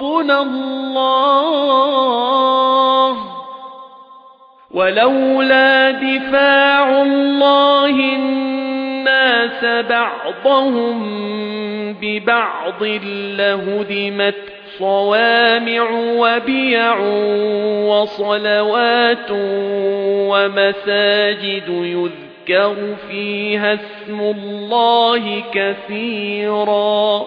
رَبُّنَا اللَّهُ. وَلَوْلَا دِفَاعُ اللَّهِ النَّاسَ بَعْضَهُم بِبَعْضٍ لَّهُدِمَتْ صَوَامِعُ وَبِيَعٌ وَصَلَوَاتٌ وَمَسَاجِدُ يُذْكَرُ فِيهَا اسْمُ اللَّهِ كَثِيرًا.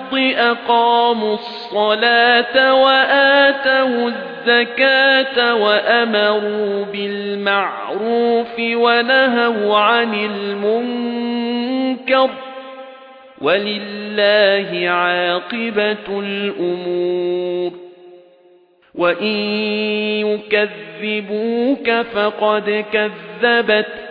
أَقَامُوا الصَّلَاةَ وَآتَوُا الزَّكَاةَ وَأَمَرُوا بِالْمَعْرُوفِ وَنَهَوْا عَنِ الْمُنكَرِ وَلِلَّهِ عَاقِبَةُ الْأُمُورِ. وَإِن يُكَذِّبُوكَ فَقَدْ كَذَّبَتْ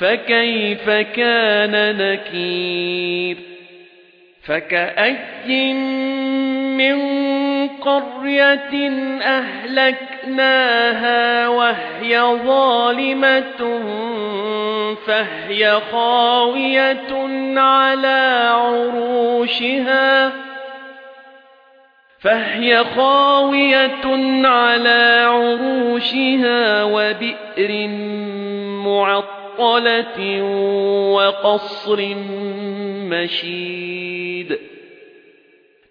فَكَيْفَ كَانَ نَكِيرِ؟ فَكَأَيٍّ مِّن قَرْيَةٍ أَهْلَكْنَاهَا وَهِيَ ظَالِمَةٌ فَهِيَ خَاوِيَةٌ عَلَى عُرُوشِهَا فَهِيَ خَاوِيَةٌ عَلَى عُرُوشِهَا وَبِئْرٍ مُّعَطَّلَةٍ وَقَصْرٍ مَّشِيدٍ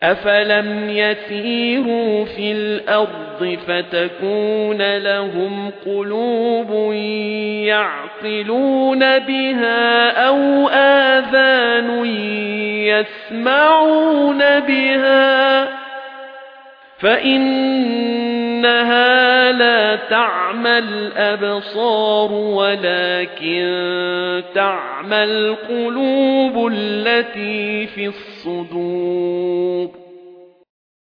أَفَلَمْ يَسِيرُوا فِي الْأَرْضِ فَتَكُونَ لَهُمْ قُلُوبٌ يَعْقِلُونَ بِهَا أَوْ آذَانٌ يَسْمَعُونَ بِهَا فَإِنَّهَا لَا تَعْمَى الْأَبْصَارُ وَلَكِن تَعْمَى الْقُلُوبُ الَّتِي فِي الصُّدُورِ.